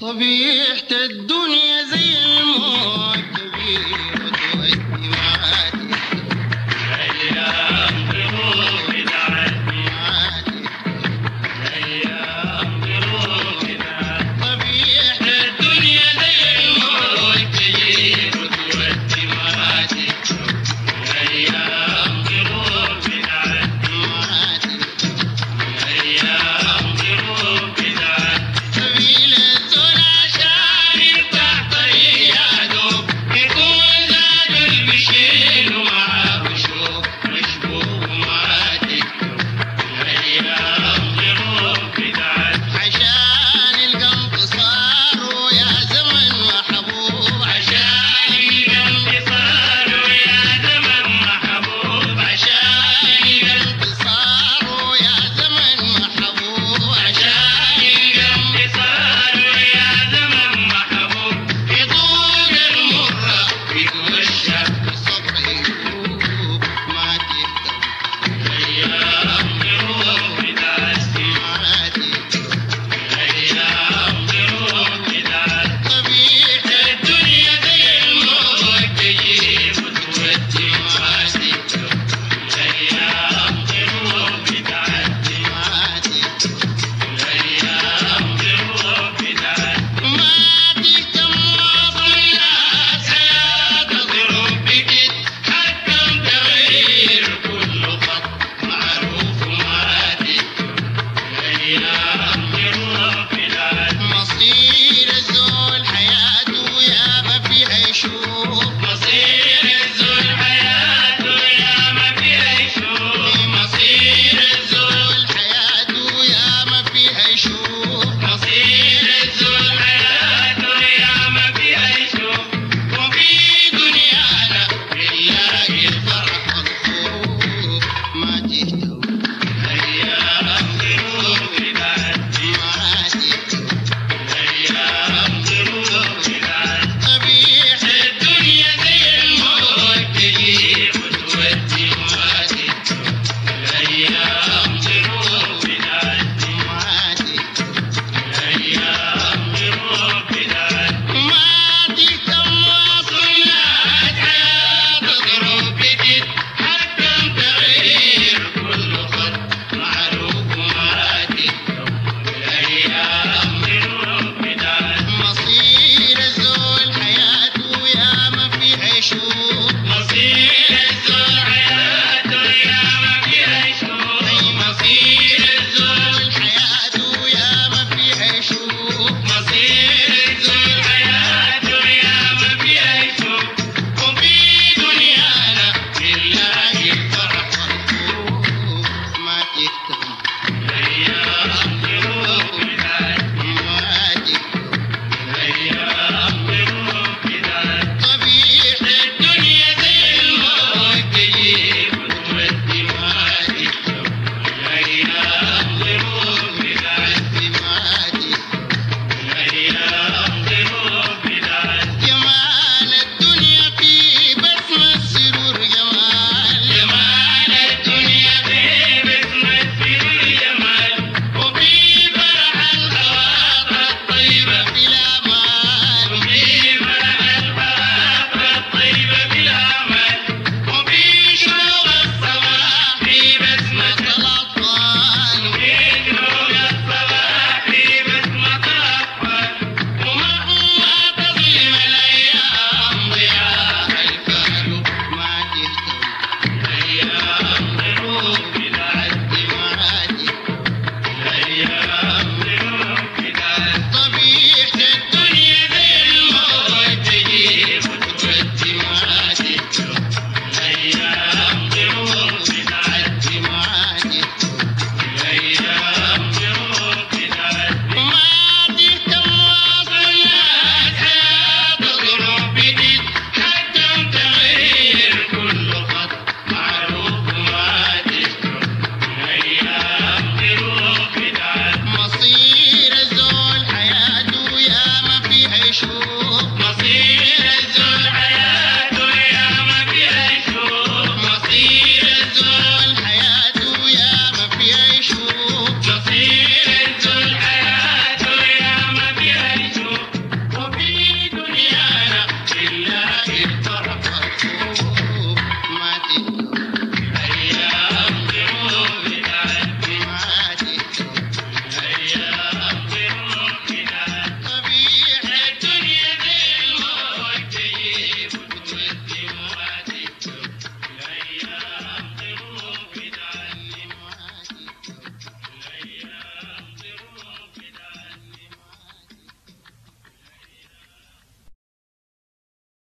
طبيعة الدنيا.